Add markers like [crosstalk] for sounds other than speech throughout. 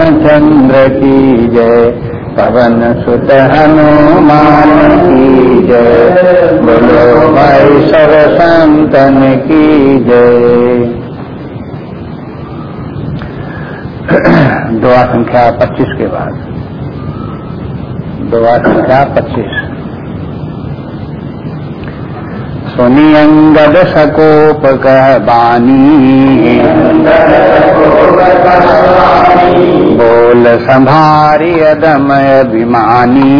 रामचंद्र की जय। पवन सुत हनुमान की जय। बोलो भाई सर संतन की जय। [clears throat] दुआ संख्या पच्चीस के बाद। दुआ संख्या पच्चीस। सुनी अंगद सकोप कह बानी बोल संभारी अदमय अभिमानी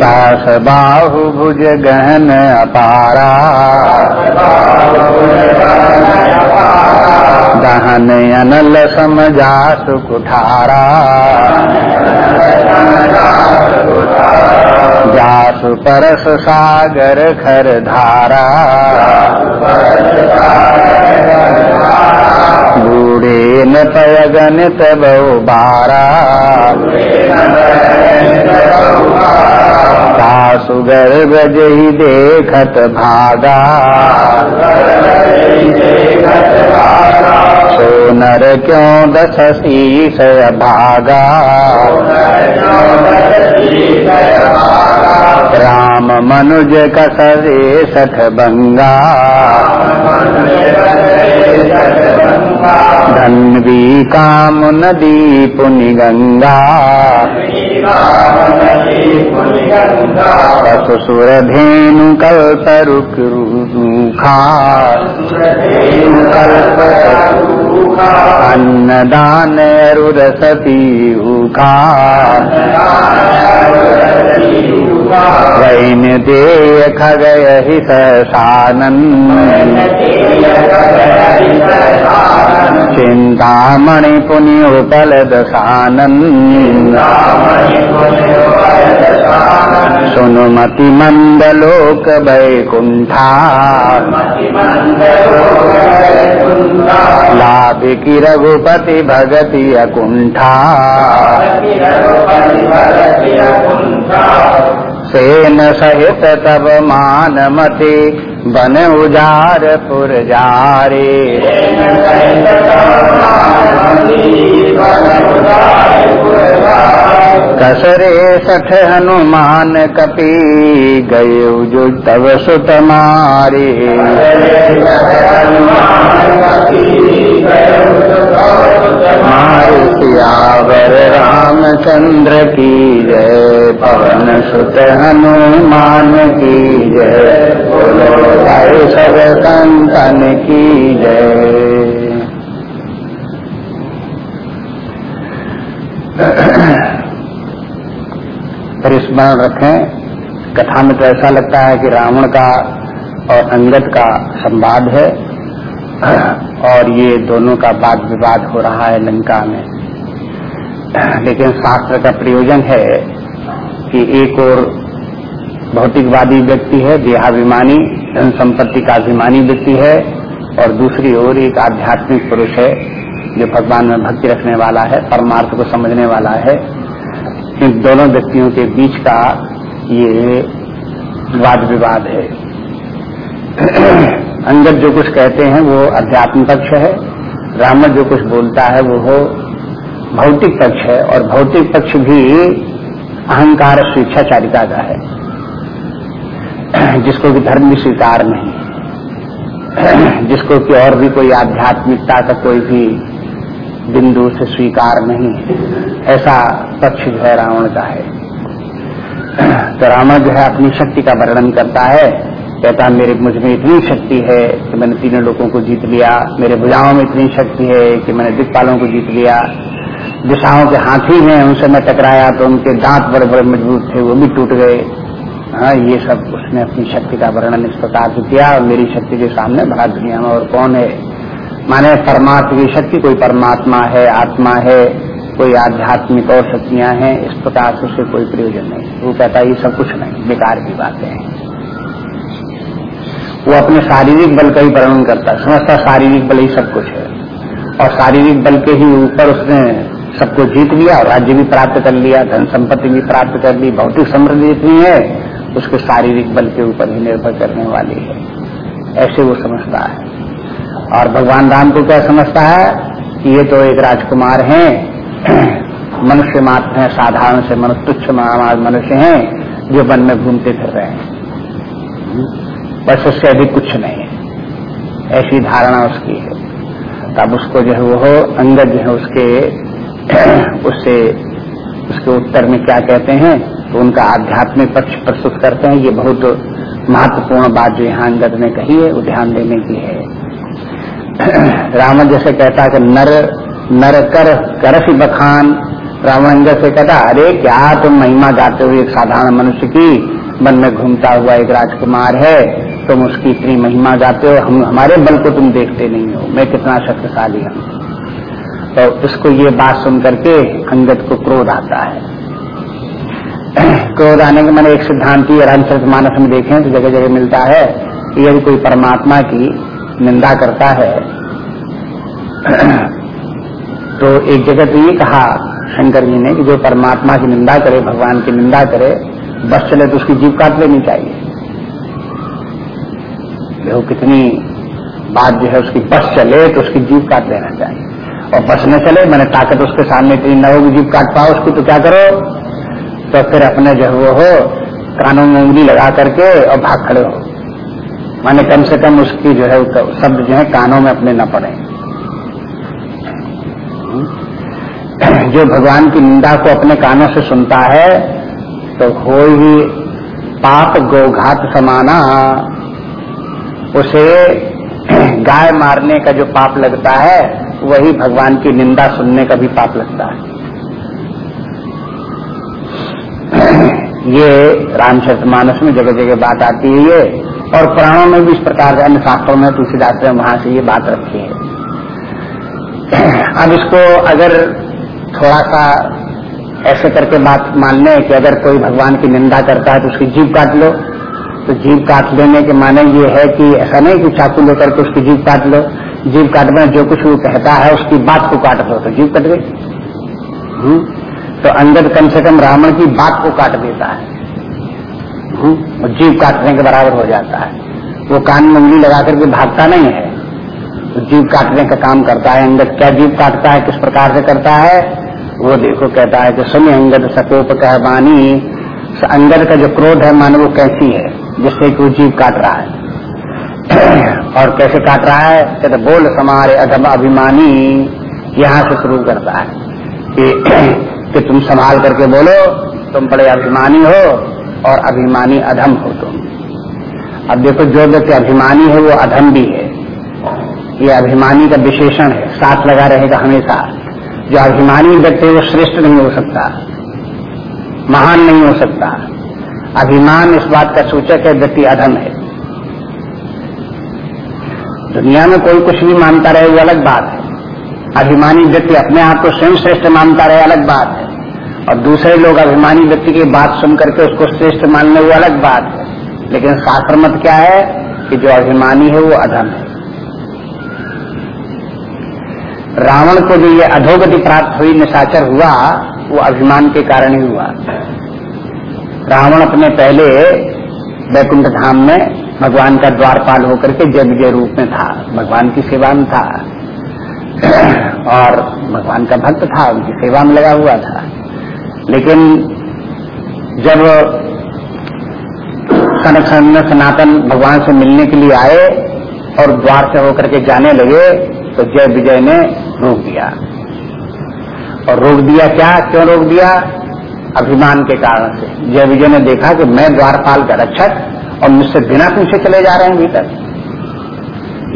सास बाहु भुज गहन अपारा दहन अनल समझास कुठारा जासु परस सागर खर धारा बूढ़े न पयगन तब बारा। सासु गर्भ जही देखत भागा। सोनर क्यों दस भागा? राम मनुज कसरे सठ बंगा। धनवी काम नदी पुनि गंगा ससुर धेनु कल्प रूखा। अन्नदान रुदसती उखा वैन देय खगय सानन चिंतामणि पुण्य उपल दसानन सुनुमति मंदलोक वैकुंठा लाभ की रघुपति भगति अकुंठा सेन सहित तब मानमति बन उजार पुर जारे। कसरे सठ हनुमान कपी गए जो तव सुत मारे। मारे। सियावर रामचंद्र की जय, पवन सुत हनुमान की जय। बोलो भाई सब संतन की जय। फिर स्मरण रखें, कथा में तो ऐसा लगता है कि रावण का और अंगद का संवाद है। और ये दोनों का वाद विवाद हो रहा है लंका में। लेकिन शास्त्र का प्रयोजन है कि एक और भौतिकवादी व्यक्ति है, देहाभिमानी धन संपत्ति का अभिमानी व्यक्ति है, और दूसरी ओर एक आध्यात्मिक पुरुष है, जो भगवान में भक्ति रखने वाला है, परमार्थ को समझने वाला है। इन दोनों व्यक्तियों के बीच का ये वाद विवाद है। अंगद जो कुछ कहते हैं, वो अध्यात्म पक्ष है। रावण जो कुछ बोलता है, वो हो भौतिक पक्ष है और भौतिक पक्ष भी अहंकार स्वेच्छाचारिता का है। जिसको कि धर्म भी स्वीकार नहीं जिसको कि और भी कोई आध्यात्मिकता का कोई भी बिंदु से स्वीकार नहीं ऐसा पक्ष जो है रावण का है। तो रावण जो है अपनी शक्ति का वर्णन करता है। कहता मेरे, मुझमें इतनी शक्ति है कि मैंने तीनों लोगों को जीत लिया। मेरे भुजाओं में इतनी शक्ति है कि मैंने दिक्पालों को जीत लिया। दिशाओं के हाथी हैं उनसे मैं टकराया तो उनके दांत बड़े बड़े मज़बूत थे, वो भी टूट गए। हाँ ये सब उसने अपनी शक्ति का वर्णन इस प्रकार से किया और मेरी शक्ति के सामने भरा दुनिया में और कौन है? माने परमात्मा की शक्ति कोई परमात्मा है, आत्मा है, कोई आध्यात्मिक और शक्तियाँ हैं, इस प्रकार से उसे कोई प्रयोजन नहीं। वो कहता ये सब कुछ नहीं, बेकार की बातें हैं। वो अपने शारीरिक बल का ही वर्णन करता समझता शारीरिक बल ही सब कुछ है। और शारीरिक बल के ही ऊपर उसने सबको जीत लिया और राज्य भी प्राप्त कर लिया, धन संपत्ति भी प्राप्त कर ली, भौतिक समृद्धि इतनी है, उसके शारीरिक बल के ऊपर ही निर्भर करने वाली है। ऐसे वो समझता है। और भगवान राम को क्या समझता है? कि ये तो एक राजकुमार हैं। [clears throat] मनुष्य मात्र हैं, साधारण से मनुष्य तुच्छ मनुष्य हैं, जो वन में घूमते फिर रहे हैं। बस उससे अधिक कुछ नहीं। है ऐसी धारणा उसकी है। तब उसको जो है वो अंगद जो है उसके उससे, उसके उत्तर में क्या कहते हैं तो उनका आध्यात्मिक पक्ष प्रस्तुत करते हैं। ये बहुत महत्वपूर्ण बात जो यहाँ अंगद ने कही है, वो ध्यान देने की है। [clears throat] रावण जैसे कहता है कि, नर नर कर करसी बखान। रावण अंगद से कहता अरे, क्या तुम महिमा गाते हुए एक साधारण मनुष्य की मन में घूमता हुआ एक राजकुमार है? तुम उसकी इतनी महिमा गाते हो, हम, हमारे बल को तुम देखते नहीं हो। मैं कितना शक्तिशाली हूँ। तो इसको ये बात सुन करके अंगद को क्रोध आता है। [clears throat] क्रोध आने के मैंने एक सिद्धांति रामचरित मानस में देखे तो जगह जगह मिलता है कि यदि कोई परमात्मा की निंदा करता है [clears throat] तो एक जगह तो ये कहा शंकर जी ने कि जो परमात्मा की निंदा करे, भगवान की निंदा करे, बस चले तो उसकी जीव काट लेनी चाहिए। देखो कितनी बात जो है उसकी बस चले तो उसकी जीव काट लेना चाहिए। और बस चले, मैंने ताकत उसके सामने इतनी न होगी जीप काट पाओ उसको तो क्या करो? तो फिर अपने जो वो हो, कानों में उंगली लगा करके और भाग खड़े हो। माने कम से कम उसकी जो है शब्द जो है, कानों में अपने न पड़े। जो भगवान की निंदा को अपने कानों से सुनता है तो हो ही पाप गोघात समाना। उसे गाय मारने का जो पाप लगता है वही भगवान की निंदा सुनने का भी पाप लगता है। [clears throat] ये रामचरित मानस में जगह जगह बात आती है ये, और पुराणों में भी इस प्रकार के अन्य शास्त्रों में तुलसीदास ने वहाँ से ये बात रखी है। [clears throat] अब इसको अगर थोड़ा सा ऐसे करके बात मान कि अगर कोई भगवान की निंदा करता है तो उसकी जीव काट लो। तो जीव काट लेने के माने ये है कि ऐसा नहीं कि चाकू लेकर के उसकी जीव काट लो। जीव काटना जो कुछ वो कहता है, उसकी बात को काट दो तो जीव कट गई। हम्म? तो अंगद कम से कम रावण की बात को काट देता है। हम्म? और जीव काटने के बराबर हो जाता है। वो कान में उंगली लगा करके भागता नहीं है। तो जीव काटने का काम करता है। अंगद क्या जीव काटता है, किस प्रकार से करता है? वो देखो, कहता है कि सुन अंगद सकोप कह बानी अंगद का जो क्रोध है, मान वो कैसी है, जिससे कि वो जीव काट रहा है। और कैसे काट रहा है? कहते बोल समारे अधम अभिमानी। यहाँ से शुरू करता है। कि, कि तुम संभाल करके बोलो तुम बड़े अभिमानी हो और अभिमानी अधम हो तुम। अब देखो जो व्यक्ति अभिमानी है वो अधम भी है। ये अभिमानी का विशेषण है। साथ लगा रहेगा हमेशा। जो अभिमानी व्यक्ति है वो श्रेष्ठ नहीं हो सकता। महान नहीं हो सकता। अभिमान इस बात का सूचक है व्यक्ति अधम है। दुनिया में कोई कुछ भी मानता रहे, वो अलग बात है। अभिमानी व्यक्ति अपने आप को स्वयं श्रेष्ठ मानता रहे, अलग बात है। और दूसरे लोग अभिमानी व्यक्ति की बात सुन करके उसको श्रेष्ठ मानने, वो अलग बात है। लेकिन शास्त्र मत क्या है कि जो अभिमानी है, वो अधम है। रावण को जो ये अधोगति प्राप्त हुई, निशाचर हुआ, वो अभिमान के कारण ही हुआ। रावण अपने पहले वैकुंठ धाम में भगवान का द्वारपाल होकर के जय विजय रूप में था। भगवान की सेवा में था। [clears throat] और भगवान का भक्त था, उनकी सेवा में लगा हुआ था। लेकिन जब कनक सनातन भगवान से मिलने के लिए आए और द्वार से होकर के जाने लगे तो जय विजय ने रोक दिया। और रोक दिया क्या? क्यों रोक दिया? अभिमान के कारण से। जय विजय ने देखा कि मैं द्वारपाल का रक्षक और मुझसे बिना पूछे चले जा रहे हैं भीतर।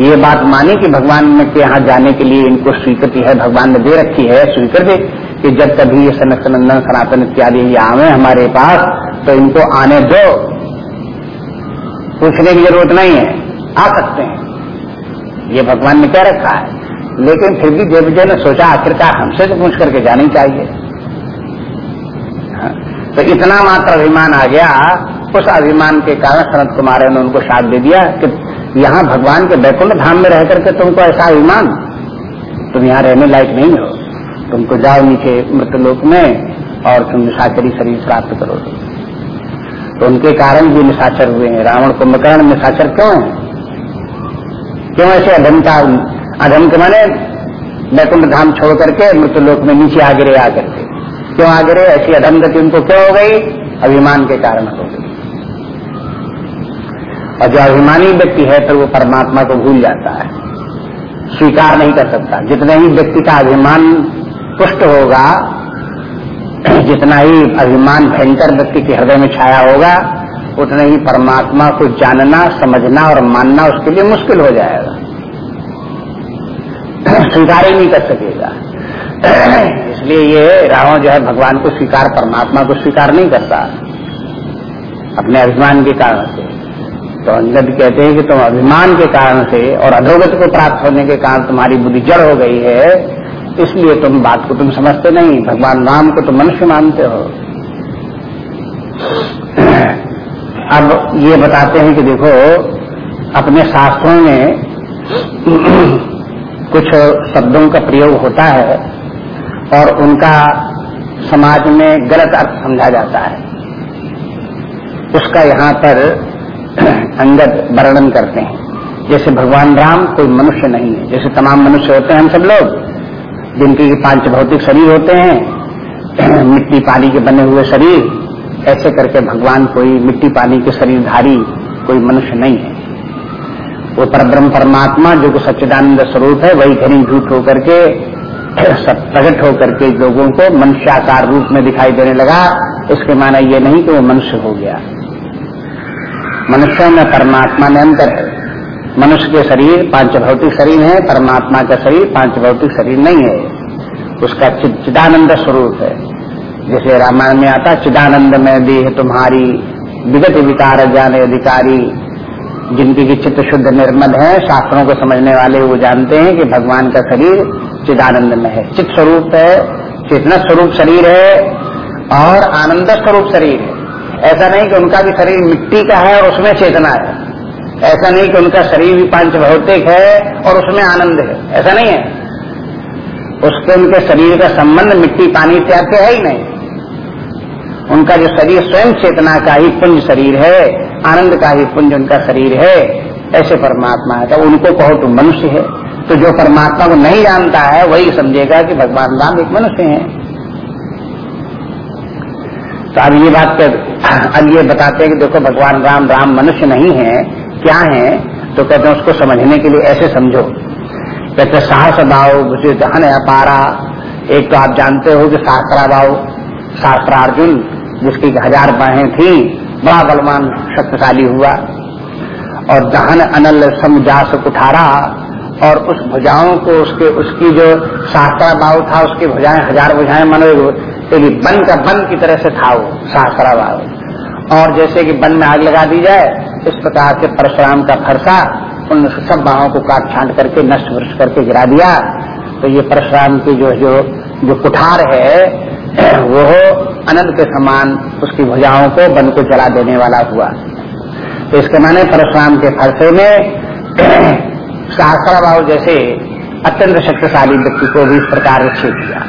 ये बात मानी कि भगवान के यहाँ जाने के लिए इनको स्वीकृति है भगवान ने दे रखी है स्वीकृति कि जब कभी ये सनंदन सनातन इत्यादि ये आवे हमारे पास तो इनको आने दो। पूछने की ज़रूरत नहीं है आ सकते हैं। ये भगवान ने क्या रखा है? लेकिन फिर भी देव विजय ने सोचा आखिरकार हमसे तो पूछ करके जानी चाहिए। हाँ, तो इतना मात्र अभिमान आ गया उस अभिमान के कारण सनत कुमार ने उनको साथ दे दिया कि यहाँ भगवान के बैकुंठ धाम में रह करके तुमको ऐसा अभिमान? तुम यहाँ रहने लायक नहीं हो। तुमको जाओ नीचे मृतलोक में और तुम निशाचरी शरीर प्राप्त करो तो उनके कारण भी निशाचर हुए हैं। रावण कुंभकर्ण निशाचर क्यों क्यों ऐसे अधमता अधम के माने वैकुंठ धाम छोड़ करके मृतलोक में नीचे आ गिरे आकर के? क्यों आ गिरे ऐसी अधम गति उनको क्यों हो गई? अभिमान के कारण हो गई। और जो अभिमानी व्यक्ति है तो वो परमात्मा को भूल जाता है। स्वीकार नहीं कर सकता। जितने ही व्यक्ति का अभिमान पुष्ट होगा, जितना ही अभिमान भयंकर व्यक्ति के हृदय में छाया होगा, उतने ही परमात्मा को जानना, समझना और मानना उसके लिए मुश्किल हो जाएगा। स्वीकार ही नहीं कर सकेगा। इसलिए ये रावण जो है, भगवान को स्वीकार, परमात्मा को स्वीकार नहीं करता। अपने अभिमान के कारण से। तो अंगद कहते हैं कि तुम अभिमान के कारण से और अधोगत को प्राप्त होने के कारण तुम्हारी बुद्धि जड़ हो गई है, इसलिए तुम बात को तुम समझते नहीं। भगवान राम को तुम मनुष्य मानते हो। अब ये बताते हैं कि देखो, अपने शास्त्रों में कुछ शब्दों का प्रयोग होता है और उनका समाज में गलत अर्थ समझा जाता है। उसका यहाँ पर [clears throat] अंगद वर्णन करते हैं। जैसे भगवान राम कोई मनुष्य नहीं है। जैसे तमाम मनुष्य होते हैं हम सब लोग, जिनके पाँच भौतिक शरीर होते हैं, [clears throat] मिट्टी पानी के बने हुए शरीर, ऐसे करके भगवान कोई मिट्टी पानी के शरीरधारी कोई मनुष्य नहीं है। वो परब्रह्म परमात्मा, जो कि सच्चिदानंद स्वरूप है, वही घनी झूठ होकर के, [clears throat] सब प्रकट होकर के लोगों को मनुष्याकार रूप में दिखाई देने लगा। इसके माना ये नहीं कि वो मनुष्य हो गया। मनुष्यों में परमात्मा में अंतर है। मनुष्य के शरीर पाँच भौतिक शरीर है, परमात्मा का शरीर पाँच भौतिक शरीर नहीं है। उसका चिदानंद स्वरूप है। जैसे रामायण में आता, चिदानंद में देह तुम्हारी विगत विकार जाने अधिकारी, जिनकी की चित्त शुद्ध निर्मल है, शास्त्रों को समझने वाले वो जानते हैं कि भगवान का शरीर चिदानंद में है। चित्त स्वरूप है, चेतना स्वरूप शरीर है, और आनंद स्वरूप शरीर है। ऐसा नहीं कि उनका भी शरीर मिट्टी का है और उसमें चेतना है। ऐसा नहीं कि उनका शरीर भी पाँच भौतिक है और उसमें आनंद है। ऐसा नहीं है। उसके, उनके शरीर का संबंध मिट्टी, पानी इत्यादि से है ही नहीं। उनका जो शरीर स्वयं चेतना का ही पुंज शरीर है, आनंद का ही पुंज उनका शरीर है, ऐसे परमात्मा है। तो उनको कहो तो मनुष्य है। तो जो परमात्मा को नहीं जानता है, वही समझेगा कि भगवान राम एक मनुष्य है। तो अब ये बात कर अब ये बताते हैं कि देखो भगवान राम राम मनुष्य नहीं है, क्या है? तो कहते हैं उसको समझने के लिए ऐसे समझो। कहते साहस भाव मुझे दहन अपारा एक तो आप जानते हो कि शास्त्रा भाव शास्त्रार्जुन जिसकी हज़ार बाहें थी, बड़ा बलवान, शक्तिशाली हुआ। और दहन, अनल समझास कुठारा और उस भुजाओं को उसके, उसकी जो शास्त्रा भाव था, उसकी भुजाएँ, हज़ार भुजाएँ मनो बन का बन की तरह से था वो शास्त्रा भाव और जैसे कि बन में आग लगा दी जाए, इस प्रकार से परशुराम का फरसा उन सब बाहों को काट छांट करके, नष्ट भ्रष्ट करके गिरा दिया। तो ये परशुराम की जो जो जो कुठार है, वो अनंत के समान उसकी भुजाओं को बन को जला देने वाला हुआ। तो इसके माने परशुराम के फरसे में सहस्रा भाव जैसे अत्यंत शक्तिशाली व्यक्ति को भी इस प्रकार ने छेद किया।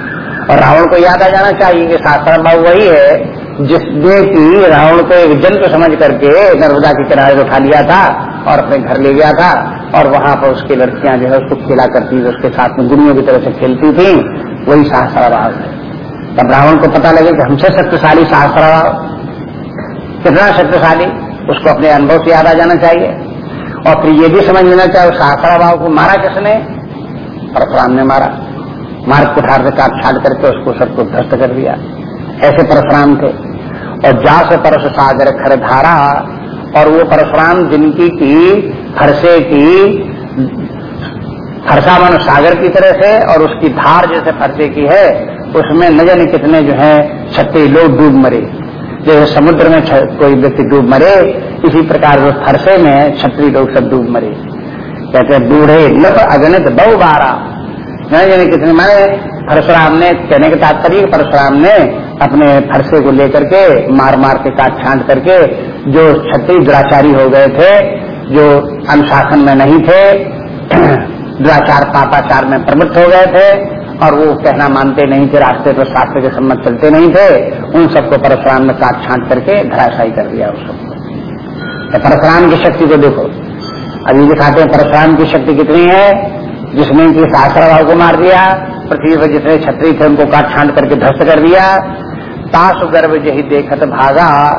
और रावण को याद आ जाना चाहिए कि सहस्रा भाव वही है, जिसने की रावण को एक जंतु समझ करके नर्मदा के किनारे उठा लिया था और अपने घर ले गया था और वहाँ पर उसकी लड़कियाँ जो है उसको खेला करती थी, उसके साथ में गुड़ियों की तरह से खेलती थी, वही सहस्राभाव है। तब रावण को पता लगे कि हमसे शक्तिशाली सहस्राभाव कितना शक्तिशाली, उसको अपने अनुभव से याद आ जाना चाहिए। और फिर ये भी समझ लेना चाहे चाहिए सहस्राभाव को मारा किसने? परशुराम ने मारा। मार्ग कुठार से काट छाट करके उसको सबको ध्वस्त कर दिया। ऐसे परशुराम थे। और जा से परस सागर खर धारा, और वो परशुराम जिनकी की फरसे की, फरसा फरसावन सागर की तरह से, और उसकी धार जैसे फरसे की है, उसमें न जाने कितने जो है, छत्तीस लोग डूब मरे। जैसे समुद्र में कोई व्यक्ति डूब मरे इसी प्रकार उस फरसे में छत्री लोग सब डूब मरे। कहते हैं, बूढ़े लप अगणित बहु बारा जाने कितने मारे परशुराम ने कहने के तात्पर्य परशुराम ने अपने फरसे को लेकर के मार मार के काट छांट करके जो छत्री दुराचारी हो गए थे, जो अनुशासन में नहीं थे, [clears throat] दुराचार पापाचार में प्रवृत्त हो गए थे, और वो कहना मानते नहीं थे, रास्ते पर शास्त्र के सम्मत चलते नहीं थे, उन सबको परशुराम ने काट छांट करके धराशाई कर दिया उस सबको तो परशुराम की शक्ति को देखो। अभी दिखाते हैं परशुराम की शक्ति कितनी है, जिसने शास्त्र भाव को मार दिया, पृथ्वी पर जितने छत्री थे उनको काट छांट करके ध्वस्त कर दिया। ताश गर्भ जही देखत भागा,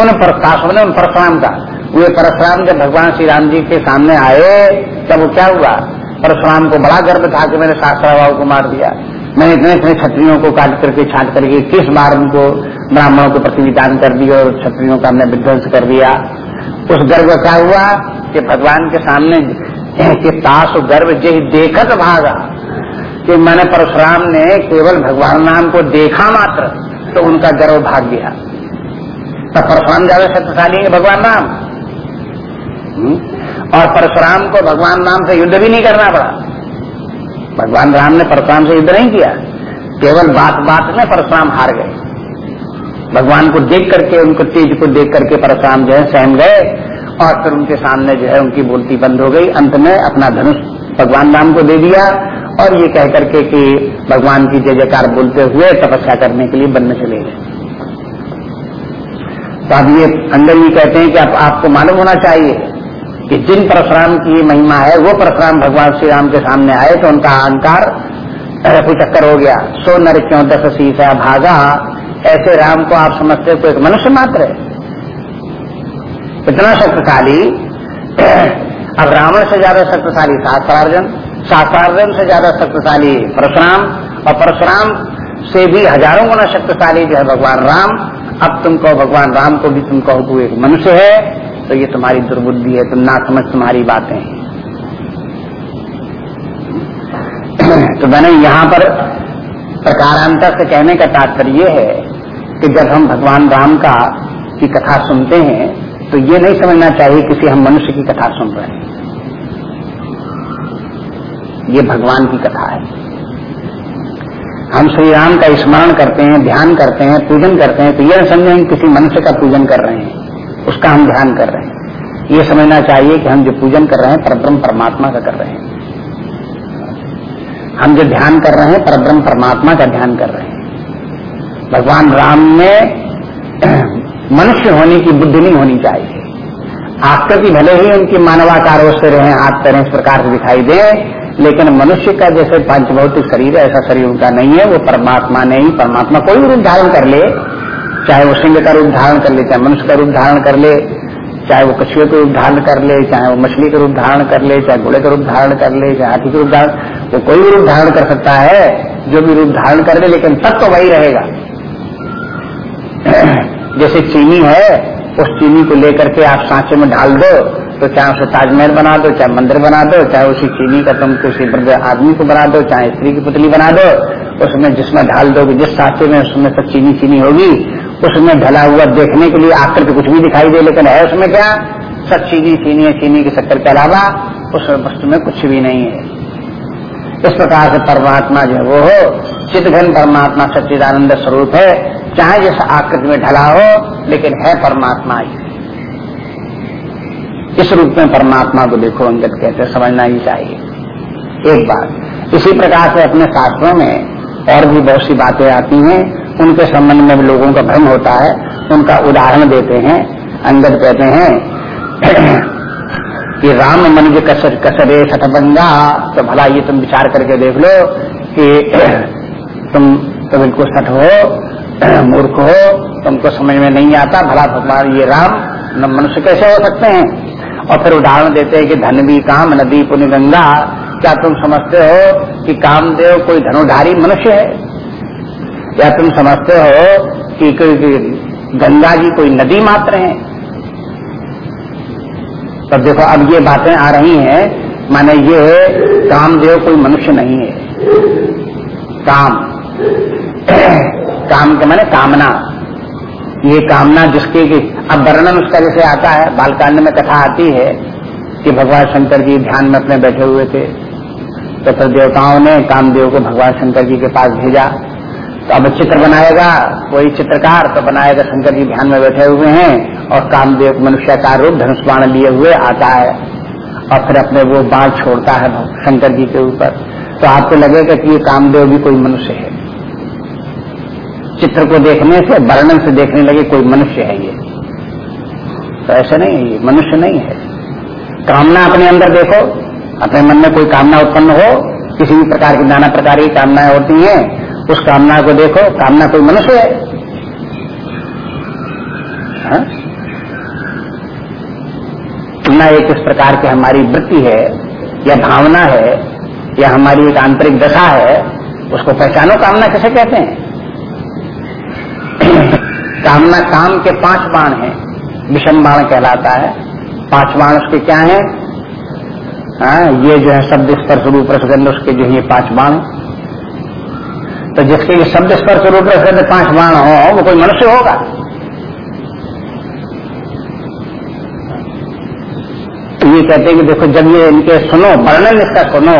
उन पर ने उन परशुराम का। वे परशुराम जब भगवान श्री राम जी के सामने आए, तब वो क्या हुआ? परशुराम को बड़ा गर्व था कि मैंने शास्त्र भाव को मार दिया। मैंने इतने इतने छत्रियों को काट करके छाट करके किस बार उनको ब्राह्मणों को पृथ्वी दान कर दिया और छत्रियों का हमने विध्वंस कर दिया। उस गर्व क्या हुआ कि भगवान के सामने कि ताश गर्व जे देखत भागा कि मैंने परशुराम ने केवल भगवान नाम को देखा मात्र तो उनका गर्व भाग गया। तो परशुराम ज़्यादा शक्तिशाली है भगवान राम। हम्म? और परशुराम को भगवान राम से युद्ध भी नहीं करना पड़ा। भगवान राम ने परशुराम से युद्ध नहीं किया। केवल बात बात में परशुराम हार गए। भगवान को देख करके उनको तेज को देख करके परशुराम जो है सहम गए और फिर उनके सामने जो है उनकी बोलती बंद हो गई। अंत में अपना धनुष भगवान राम को दे दिया और ये कह करके कि भगवान की जय जयकार बोलते हुए तपस्या करने के लिए में चले गए। तो अब ये अंदर ये कहते हैं कि आप, आपको मालूम होना चाहिए कि जिन परशुराम की महिमा है वो परशुराम भगवान श्री राम के सामने आए तो उनका अहंकार चक्कर हो गया। सो नर क्यों दस सीसा भागा? ऐसे राम को आप समझते हो एक मनुष्य मात्र है। इतना शक्तिशाली, अब रावण से ज़्यादा शक्तिशाली शास्त्रार्जन शास्त्रार्जन से ज़्यादा शक्तिशाली परशुराम, और परशुराम से भी हज़ारों गुना शक्तिशाली जो है भगवान राम। अब तुम कहो भगवान राम को भी तुम कहो तू एक मनुष्य है तो ये तुम्हारी दुर्बुद्धि है, तुम ना समझ तुम्हारी बातें [clears throat] तो मैंने यहाँ पर प्रकारांतर से कहने का तात्पर्य यह है कि जब हम भगवान राम का की कथा सुनते हैं तो ये नहीं समझना चाहिए किसी हम मनुष्य की कथा सुन रहे हैं। ये भगवान की कथा है। हम श्री राम का स्मरण करते हैं, ध्यान करते हैं, पूजन करते हैं तो ये समझे किसी मनुष्य का पूजन कर रहे हैं। उसका हम ध्यान कर रहे हैं। ये समझना चाहिए कि हम जो पूजन कर रहे हैं, परब्रह्म परमात्मा का कर रहे हैं। हम जो ध्यान कर रहे हैं, परब्रह्म परमात्मा का ध्यान कर रहे हैं। भगवान राम में [clears throat] मनुष्य होने की बुद्धि नहीं होनी चाहिए। आकृति भले ही उनकी मानवाकार से रहे, हाथ पैर इस प्रकार से दिखाई दे, लेकिन मनुष्य का जैसे पंचभौतिक शरीर है, ऐसा शरीर उनका नहीं है, वो परमात्मा नहीं, परमात्मा कोई भी रूप धारण कर ले, चाहे वो सिंह का रूप धारण कर ले, चाहे मनुष्य का रूप धारण कर ले चाहे वो कछुए का रूप धारण कर ले, चाहे वो मछली का रूप धारण कर ले, चाहे घोड़े का रूप धारण कर ले, चाहे हाथी का रूप धारण, वो कोई भी रूप धारण कर सकता है, जो भी रूप धारण कर ले लेकिन तब तो वही रहेगा। [clears throat] जैसे चीनी है, उस चीनी को लेकर के आप सांचे में ढाल दो तो चाहे उसे ताजमहल बना दो, चाहे मंदिर बना दो, चाहे उसी चीनी का तुम किसी आदमी को बना दो, चाहे स्त्री की पुतली बना दो, उसमें जिसमें ढाल दो जिस सांचे में उसमें सब चीनी चीनी होगी उसमें ढला हुआ देखने के लिए आकृति कुछ भी दिखाई दे, लेकिन है उसमें क्या? सब चीनी चीनी है, चीनी के शक्कर के अलावा उस वस्तु में कुछ भी नहीं है। इस प्रकार से परमात्मा जो वो हो, चितघन परमात्मा सच्चिदानंद स्वरूप है। चाहे जिस आकृति में ढला हो, लेकिन है परमात्मा ही। इस रूप में परमात्मा को देखो अंगत कहते समझना ही चाहिए। एक बात, इसी प्रकार से अपने शास्त्रों में और भी बहुत सी बातें आती हैं। उनके संबंध में भी लोगों का भ्रम होता है, उनका उदाहरण देते हैं, अंगद कहते हैं, कि राम मन के कसर कसरे सठबंगा तो भला ये तुम विचार करके देख लो कि तुम तो बिल्कुल सठ हो, मूर्ख हो, तुमको समझ में नहीं आता, भला भगवान ये राम, न मनुष्य कैसे हो सकते हैं? और फिर उदाहरण देते हैं कि धन भी काम, नदी पुण्य गंगा, क्या तुम समझते हो कि कामदेव कोई धनुधारी मनुष्य है? या तुम समझते हो कि गंगा जी कोई नदी मात्र है? तब तो देखो, अब ये बातें आ रही हैं। माने ये कामदेव कोई मनुष्य नहीं है। काम। काम के माने कामना। ये कामना जिसके की अब वर्णन उसका जैसे आता है, बालकांड में कथा आती है कि भगवान शंकर जी ध्यान में अपने बैठे हुए थे। तो फिर देवताओं ने कामदेव को भगवान शंकर जी के पास भेजा। तो अब चित्र बनाएगा, कोई चित्रकार तो बनाएगा, शंकर जी ध्यान में बैठे हुए हैं और कामदेव मनुष्य का रूप धनुष बाण लिए हुए आता है और फिर अपने वो बाण छोड़ता है शंकर जी के ऊपर। तो आपको लगेगा कि ये कामदेव भी कोई मनुष्य है। चित्र को देखने से, वर्णन से देखने लगे कोई मनुष्य है ये। तो ऐसे नहीं ये मनुष्य नहीं है। कामना अपने अंदर देखो, अपने मन में कोई कामना उत्पन्न हो, किसी भी प्रकार की नाना प्रकार की कामनाएँ होती हैं उस कामना को देखो, कामना कोई मनुष्य है? कामना हाँ? एक इस प्रकार की हमारी वृत्ति है, या भावना है, या हमारी एक आंतरिक दशा है, उसको पहचानो कामना कैसे कहते हैं? [clears throat] कामना काम के पाँच बाण हैं। विषम बाण कहलाता है। पाँच बाण उसके क्या हैं? हाँ ये जो है शब्द स्पर्श रूप उसके जो है पाँच बाण। तो जिसके ये शब्द स्पर्श रूप रसगंध पाँच बाण हो, वो कोई मनुष्य होगा? तो ये कहते हैं कि देखो, जब ये इनके सुनो, वर्णन इसका सुनो,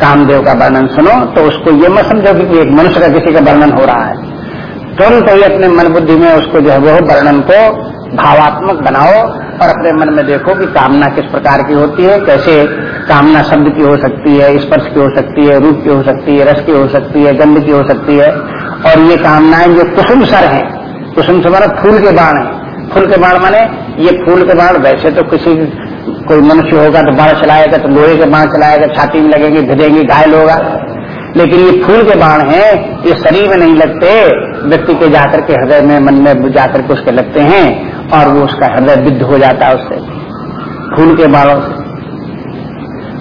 कामदेव का वर्णन सुनो तो उसको ये मत समझो कि एक मनुष्य का किसी का वर्णन हो रहा है। तुरंत तो ही अपने मन बुद्धि में उसको जो है, वो वर्णन को भावात्मक बनाओ और अपने मन में देखो कि कामना किस प्रकार की होती है, कैसे कामना शब्द की हो सकती है, स्पर्श की हो सकती है, रूप की हो सकती है, रस की हो सकती है, गंध की हो सकती है। और ये कामनाएँ जो कुसुम सर है, कुसुम से माना फूल के बाण है। फूल के बाण माने ये फूल के बाण, वैसे तो किसी, कोई मनुष्य होगा तो बाण चलाएगा तो लोहे के बाण चलाएगा, छाती में लगेंगे भिदेंगे घायल होगा। लेकिन ये फूल के बाण हैं, ये शरीर में नहीं लगते, व्यक्ति के जाकर के हृदय में, मन में जाकर के उसके लगते हैं। और वो उसका हृदय विद्ध हो जाता है उससे। फूल के बाणों से।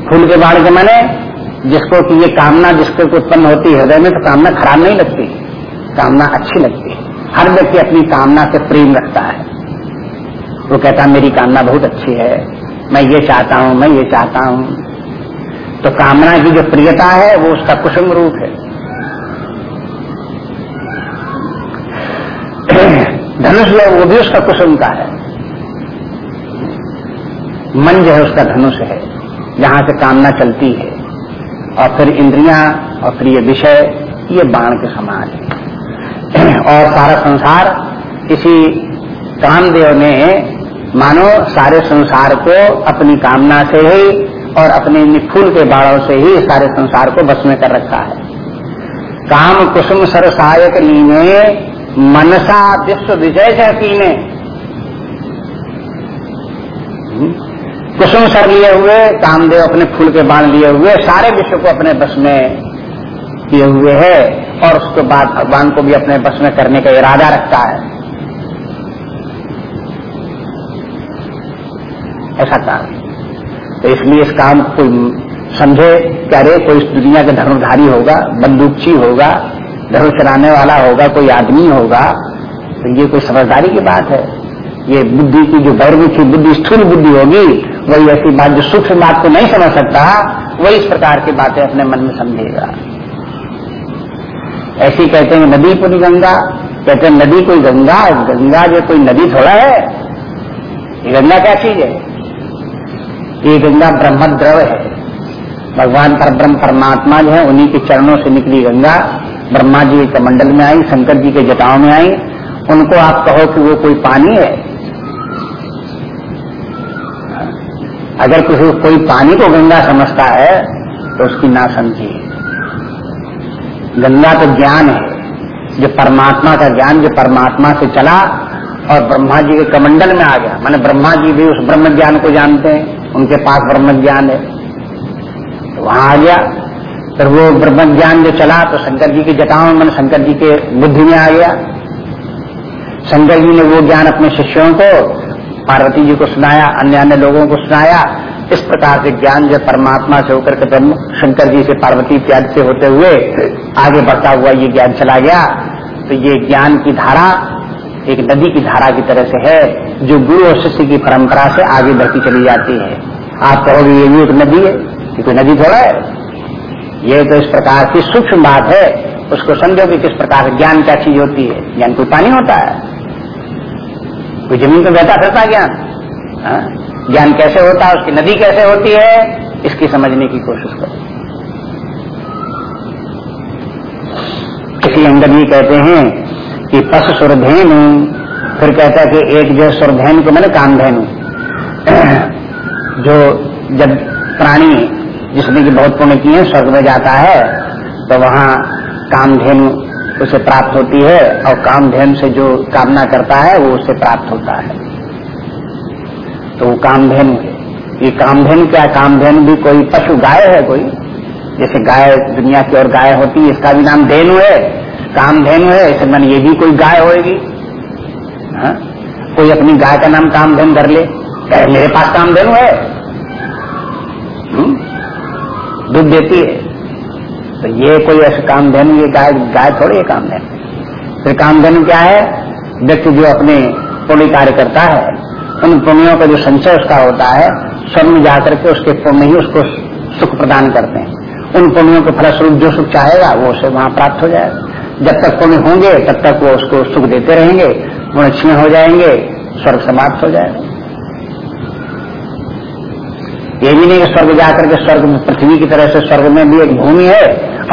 फूल के बाण के माने जिसको कि ये कामना जिसको उत्पन्न होती है हृदय में तो कामना खराब नहीं लगती। कामना अच्छी लगती है। हर व्यक्ति अपनी कामना से प्रेम रखता है। वो कहता है, मेरी कामना बहुत अच्छी है। मैं ये चाहता हूँ, मैं ये चाहता हूँ। तो कामना की जो प्रियता है, वो उसका कुसुम रूप है। धनुष जो है वो भी उसका कुसुम का है। मन जो है उसका धनुष है, जहाँ से कामना चलती है। और फिर इंद्रियाँ और फिर ये विषय, ये बाण के समान है। [clears throat] और सारा संसार इसी कामदेव ने, मानो सारे संसार को अपनी कामना से ही और अपने फूल के बाणों से ही सारे संसार को बस में कर रखा है। काम कुसुम सरसायक लीने मनसा विश्व विजय जैसीने हम्म। कुसुम सर लिए हुए, कामदेव अपने फूल के बाण लिए हुए, सारे विश्व को अपने बस में किए हुए है और उसके बाद भगवान को भी अपने बस में करने का इरादा रखता है। ऐसा काम। तो इसलिए इस काम को समझे कि अरे कोई इस दुनिया का धर्मधारी होगा, बंदूकची होगा धर्म चलाने वाला होगा, कोई आदमी होगा तो ये कोई समझदारी की बात है। ये बुद्धि की जो की बुद्धि, स्थूल बुद्धि होगी, वही ऐसी बात जो सूक्ष्म बात को नहीं समझ सकता, वही इस प्रकार की बातें अपने मन में समझेगा। ऐसी कहते हैं नदी पूरी गंगा, कहते हैं नदी कोई गंगा गंगा जो कोई नदी थोड़ा है, ये गंगा क्या चीज़ है? ये गंगा ब्रह्म द्रव है। भगवान पर ब्रह्म परमात्मा जो है, उन्हीं के चरणों से निकली गंगा। ब्रह्मा जी के मंडल में आई, शंकर जी के जटाओं में आई। उनको आप कहो कि वो कोई पानी है? अगर किसी कोई पानी को गंगा समझता है तो उसकी ना समझिए गंगा तो ज्ञान है, जो परमात्मा का ज्ञान, जो परमात्मा से चला और ब्रह्मा जी के कमंडल में आ गया। मैंने ब्रह्मा जी भी उस ब्रह्म ज्ञान को जानते हैं, उनके पास ब्रह्म ज्ञान है। तो वहाँ आ गया। फिर वो ब्रह्म ज्ञान जो चला तो शंकर जी की जटाओं में शंकर जी के बुद्धि में आ गया। शंकर जी ने वो ज्ञान अपने शिष्यों को, पार्वती जी को सुनाया अन्य अन्य लोगों को सुनाया। इस प्रकार से ज्ञान जो परमात्मा से होकर के ब्रह्म, शंकर जी से पार्वती इत्यादि से होते हुए आगे बढ़ता हुआ ये ज्ञान चला गया। तो ये ज्ञान की धारा एक नदी की धारा की तरह से है, जो गुरु और शिष्य की परंपरा से आगे बढ़ती चली जाती है। आप कहोगे, ये भी एक नदी है, ये कोई नदी थोड़ा है? ये तो इस प्रकार की सूक्ष्म बात है। उसको समझो कि किस प्रकार ज्ञान क्या चीज़ होती है। ज्ञान कोई पानी होता है। कोई ज़मीन पर बहता फिरता ज्ञान? हाँ? ज्ञान कैसे होता है, उसकी नदी कैसे होती है, इसकी समझने की कोशिश करो। इसलिए अंदर ये कहते हैं कि पश सुरधेनु फिर कहता है कि एक जो सुरधेनु को मैंने कामधेनु। [clears throat] जो जब प्राणी जिसने की बहुत पुण्य किए, स्वर्ग में जाता है तो वहाँ कामधेनु उसे प्राप्त होती है, और कामधेनु से जो कामना करता है, वो उसे प्राप्त होता है। तो वो कामधेनु है ये कामधेनु क्या कामधेनु भी कोई पशु गाय है कोई? जैसे गाय दुनिया की और गाय होती है, इसका भी नाम धेनु है, कामधेनु है ऐसे मन ये भी कोई गाय होएगी। हाँ? कोई अपनी गाय का नाम कामधेनु कर ले। मेरे पास कामधेनु है? दूध देती है। तो ये कोई ऐसे कामधेनु ये गाय गाय थोड़ी है कामधेनु फिर कामधेनु क्या है? व्यक्ति जो अपने पुण्य कार्य करता है, उन पुण्यों का जो संचय उसका होता है, स्वर्ग में जाकर के उसके पुण्य ही उसको सुख प्रदान करते हैं। उन पुण्यों के फलस्वरूप जो सुख चाहेगा, वो उसे वहाँ प्राप्त हो जाएगा। जब तक पुण्य होंगे, तब तक वो उसको सुख देते रहेंगे पुण्य क्षीण हो जाएँगे, स्वर्ग समाप्त हो जाएगा। ये भी नहीं स्वर्ग जाकर के स्वर्ग पृथ्वी की तरह से स्वर्ग में भी एक भूमि है,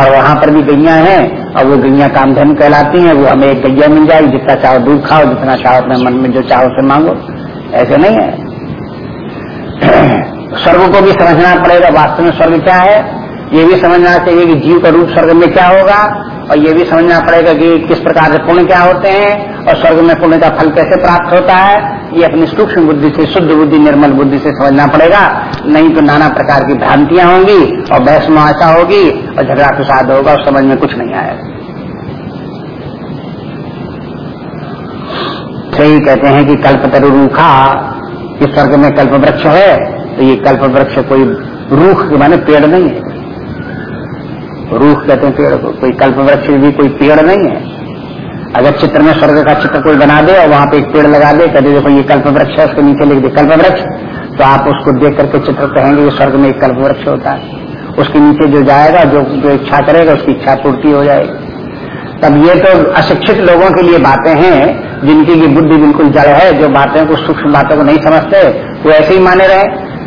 और वहाँ पर भी गैया हैं, और वो गैया कामधन कहलाती हैं, वो हमें एक गैया मिल जाएगी जितना चाहो दूध खाओ, जितना चाहो अपने मन में जो चाहो से मांगो। ऐसे नहीं है। [clears throat] स्वर्ग को भी समझना पड़ेगा, वास्तव में स्वर्ग क्या है? ये भी समझना चाहिए कि जीव का रूप स्वर्ग में क्या होगा, और ये भी समझना पड़ेगा कि किस प्रकार से पुण्य क्या होते हैं, और स्वर्ग में पुण्य का फल कैसे प्राप्त होता है ये अपनी सूक्ष्म बुद्धि से, शुद्ध बुद्धि, निर्मल बुद्धि से समझना पड़ेगा। नहीं तो नाना प्रकार की भ्रांतियाँ होंगी और बहस मुआशा होगी और झगड़ा प्रसाद होगा और समझ में कुछ नहीं आएगा। सही कहते हैं कि कल्पतरु रूखा, इस स्वर्ग में कल्प वृक्ष है तो ये कल्प वृक्ष कोई रूख के माने पेड़ नहीं है। रूख कहते हैं पेड़ को, कोई कल्प वृक्ष भी कोई पेड़ नहीं है। अगर चित्र में स्वर्ग का चित्र कोई बना दे और वहाँ पे एक पेड़ लगा दे कहते देखो, ये कल्प वृक्ष है, उसके नीचे लिख दे कल्प वृक्ष तो आप उसको देख करके चित्र कहेंगे कि स्वर्ग में एक कल्प वृक्ष होता है। उसके नीचे जो जाएगा, जो जो इच्छा करेगा, उसकी इच्छा पूर्ति हो जाएगी। तब ये तो अशिक्षित लोगों के लिए बातें हैं, जिनकी ये बुद्धि बिल्कुल जड़ है, जो बातें को सूक्ष्म बातों को नहीं समझते, वो ऐसे ही माने रहे।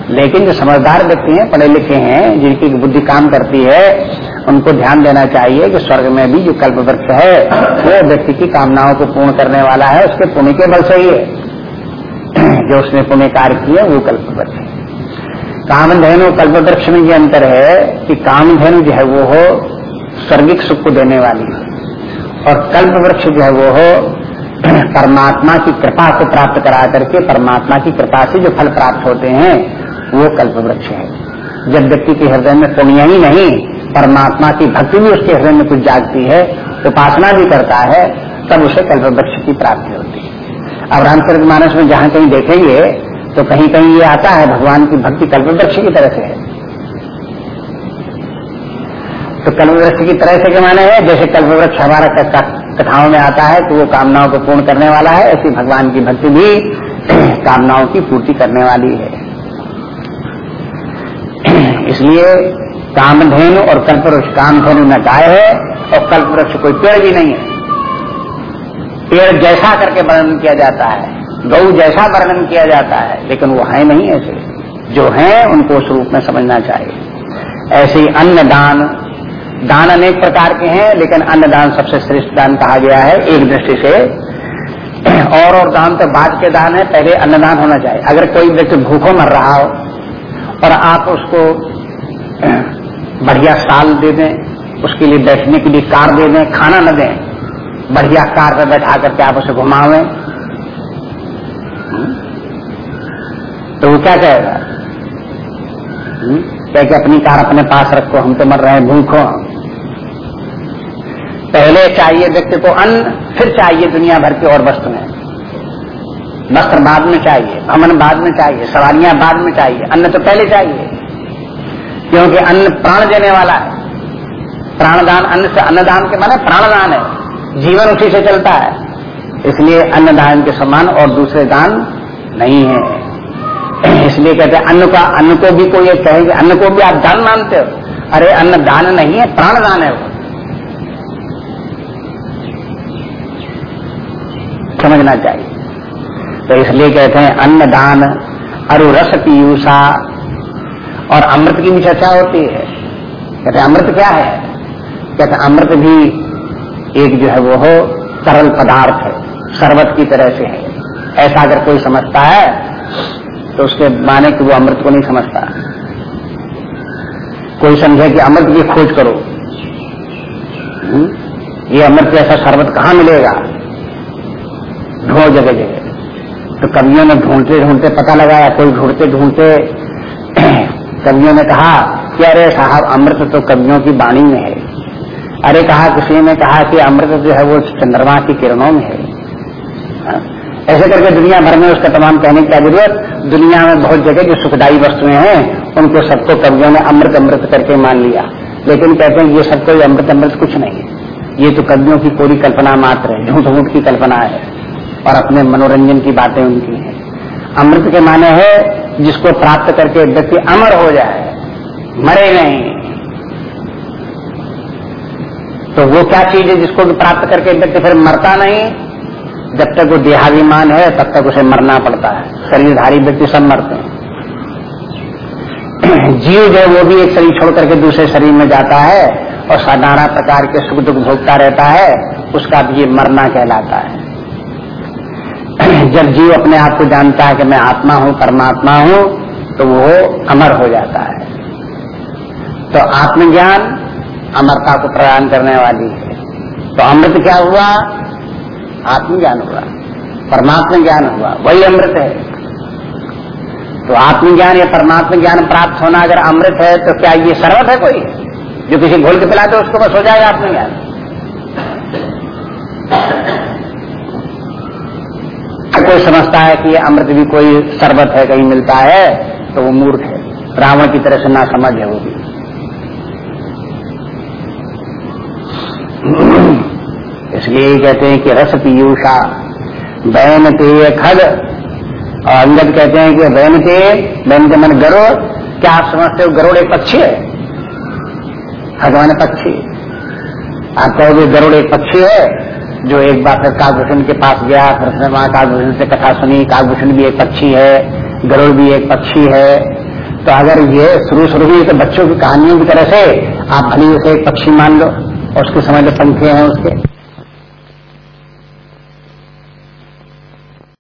लेकिन जो समझदार व्यक्ति हैं, पढ़े लिखे हैं, जिनकी बुद्धि काम करती है, उनको ध्यान देना चाहिए कि स्वर्ग में भी जो कल्प वृक्ष है, वो व्यक्ति की कामनाओं को पूर्ण करने वाला है, उसके पुण्य के बल से ही है। जो उसने पुण्य कार्य किए, वो कल्प वृक्ष है। कामधेनु कल्प वृक्ष में ये अंतर है कि कामधेनु जो है, वो हो स्वर्गिक सुख को देने वाली और कल्प वृक्ष जो है, वो हो परमात्मा की कृपा को प्राप्त करा करके, परमात्मा की कृपा से जो फल प्राप्त होते हैं वो कल्प वृक्ष है। जब व्यक्ति के हृदय में पुण्य ही नहीं, परमात्मा की भक्ति भी उसके हृदय में कुछ जागती है, उपासना भी करता है, तब उसे कल्प वृक्ष की प्राप्ति होती है। अब रामचरित मानस में जहाँ कहीं देखेंगे तो कहीं कहीं ये आता है, भगवान की भक्ति कल्प वृक्ष की तरह से है। तो कल्प वृक्ष की तरह से के माने है, जैसे कल्प वृक्ष हमारा कथाओं में आता है तो वो कामनाओं को पूर्ण करने वाला है, ऐसी भगवान की भक्ति भी [clears throat] कामनाओं की पूर्ति करने वाली है। इसलिए कामधेनु और कल्पवृक्ष कामधेनु न गाय है और कल्पवृक्ष कोई पेड़ भी नहीं है। पेड़ जैसा करके वर्णन किया जाता है, गौ जैसा वर्णन किया जाता है, लेकिन वो है नहीं ऐसे। जो है, उनको उस रूप में समझना चाहिए। ऐसे ही अन्न दान दान अनेक प्रकार के हैं, लेकिन अन्न दान सबसे श्रेष्ठ दान कहा गया है, एक दृष्टि से। और और दान तो बाद के दान है, पहले अन्नदान होना चाहिए। अगर कोई व्यक्ति भूखों मर रहा हो और आप उसको बढ़िया साल दे दें, उसके लिए बैठने के लिए कार दे दें, खाना न दें, बढ़िया कार पर बैठा करके आप उसे घुमावें। तो वो क्या कहेगा? क्या कि अपनी कार अपने पास रखो, हम तो मर रहे हैं भूखो। पहले चाहिए व्यक्ति को अन्न, फिर चाहिए दुनिया भर की और वस्तुएँ। वस्त्र बाद में चाहिए भवन बाद में चाहिए, सवारियाँ बाद में चाहिए, अन्न तो पहले चाहिए। क्योंकि अन्न प्राण देने वाला है। प्राणदान अन्न से अन्नदान के माने प्राणदान है। जीवन उसी से चलता है। इसलिए अन्नदान के समान और दूसरे दान नहीं है। इसलिए कहते हैं, अन्न का, अन्न को भी कोई कहेंगे, अन्न को भी आप दान मानते हो। अरे, अन्न दान नहीं है, प्राणदान है वो। समझना चाहिए। तो इसलिए कहते हैं अन्न दान अरु रस पीयूषा और अमृत की भी चर्चा होती है। कहते अमृत क्या है? कहते अमृत भी एक जो है वो हो सरल पदार्थ है, शरबत की तरह से है। ऐसा अगर कोई समझता है तो उसके माने कि वो अमृत को नहीं समझता। कोई समझे कि अमृत की खोज करो। हम्म? ये अमृत जैसा शरबत कहाँ मिलेगा? ढूंढो जगह जगह तो कवियों ने ढूंढते ढूंढते पता लगाया, कोई ढूंढते ढूंढते कवियों ने कहा कि अरे साहब, अमृत तो कवियों की वाणी में है। अरे कहा, किसी ने कहा कि अमृत जो है वो चंद्रमा की किरणों में है। हाँ? ऐसे करके दुनिया भर में उसका तमाम कहने की ज़रूरत? दुनिया में बहुत जगह जो सुखदायी वस्तुएँ हैं, उनको सबको कवियों ने अमृत अमृत करके मान लिया। लेकिन कहते हैं, ये सब कोई अमृत अमृत कुछ नहीं है। ये तो कवियों की पूरी कल्पना मात्र है, झूठ झूठ की कल्पना है। और अपने मनोरंजन की बातें उनकी हैं। अमृत के माने है जिसको प्राप्त करके व्यक्ति अमर हो जाए, मरे नहीं। तो वो क्या चीज़ है जिसको प्राप्त करके व्यक्ति फिर मरता नहीं? जब तक वो देहाभिमान है, तब तक उसे मरना पड़ता है। शरीरधारी व्यक्ति सब मरते हैं। [clears throat] जीव जो वो भी एक शरीर छोड़ करके दूसरे शरीर में जाता है और साधारण प्रकार के सुख दुख भोगता रहता है, उसका भी ये मरना कहलाता है। जब जीव अपने आप को जानता है कि मैं आत्मा हूँ, परमात्मा हूँ तो वो अमर हो जाता है। तो आत्मज्ञान अमरता को प्रदान करने वाली है। तो अमृत क्या हुआ? आत्मज्ञान हुआ। परमात्मा ज्ञान हुआ। वही अमृत है। तो आत्मज्ञान या परमात्मा ज्ञान प्राप्त होना अगर अमृत है तो क्या ये सर्वत है कोई? जो किसी घोल के पिलाते उसको बस हो जाएगा आत्मज्ञान। कोई समझता है कि अमृत भी कोई शरबत है, कहीं मिलता है तो वो मूर्ख है। रावण की तरह से ना समझ है वो भी। इसलिए कहते हैं कि रस पीयूषा, बैन पेय खग, और अंगद कहते हैं कि बैन के बैन के मन गरुड़, क्या आप समझते हो गरुड़ एक पक्षी है? भगवान पक्षी। आप कहोगे गरुड़ एक पक्षी है जो एक बार फिर कालभूषण के पास गया, फिर उसने वहाँ कागभूषण से कथा सुनी काकभूषण भी एक पक्षी है, गरुड़ भी एक पक्षी है। तो अगर ये शुरू शुरू में तो बच्चों की कहानियों की तरह से आप भली उसे एक पक्षी मान लो, और उसके समय जो पंखे हैं उसके।